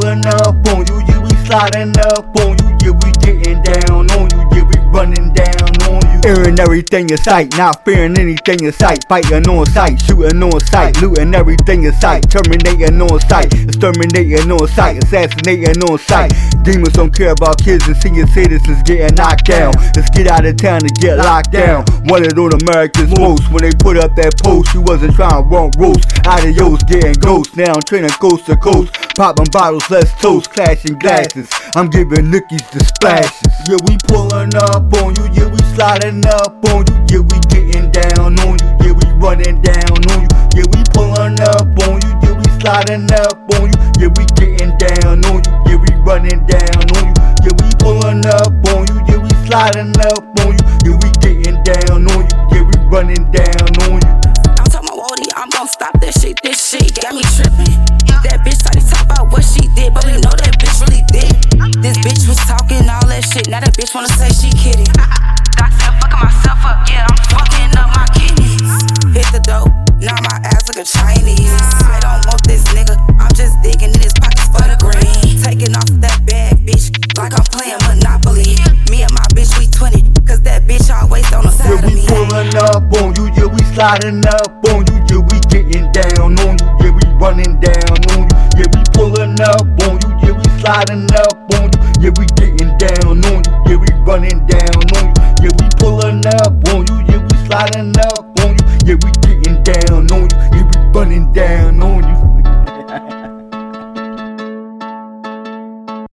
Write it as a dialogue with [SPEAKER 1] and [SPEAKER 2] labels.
[SPEAKER 1] pulling up on you, yeah, we sliding up on you, yeah, we getting down on you, yeah, we running down on you. Airing everything in sight, not fearing anything in sight. Fighting on sight, shooting on sight, looting everything in sight. Terminating on sight, exterminating on sight, assassinating on sight. Demons don't care about kids and senior citizens getting knocked down. Let's get out of town and get locked down. Wanted on America's most when they put up that post. You wasn't trying to run roast. Adios, getting ghosts. Now I'm training coast to coast. Popping bottles, let's toast, clashing glasses. I'm giving nookies the splashes. Yeah, we pulling up on you. Yeah, we sliding up on you. Yeah, we getting down on you. Yeah, we running down on you. Yeah, we pulling up on you. Yeah, we sliding up on you. Yeah, we getting down on you. Yeah, we running down on you. Yeah, we pulling up on you. Yeah, we sliding up on you. Yeah, we getting down on you. Yeah, we running down on you.
[SPEAKER 2] I'm talking about Wody, I'm gon' stop that shit. This shit got me tripping. Did, but we know that bitch really did. This bitch was talking all that shit, now that bitch wanna say she kidding. Doc said fucking myself up, yeah, I'm fucking up my kidneys. Hit the dope, now my ass look a Chinese. I don't want this nigga, I'm just digging in his pockets for the green. Taking off that bad bitch, like I'm playing Monopoly. Me and my bitch, we 20, cause that bitch always on the
[SPEAKER 1] Yeah,
[SPEAKER 2] side of
[SPEAKER 1] we
[SPEAKER 2] me.
[SPEAKER 1] pulling up on you, yeah, we sliding up on you, yeah, we sliding up on you. Yeah, we getting down on you. Yeah, we running down on you. Yeah, we pulling up on you. Yeah, we sliding up on you. Yeah, we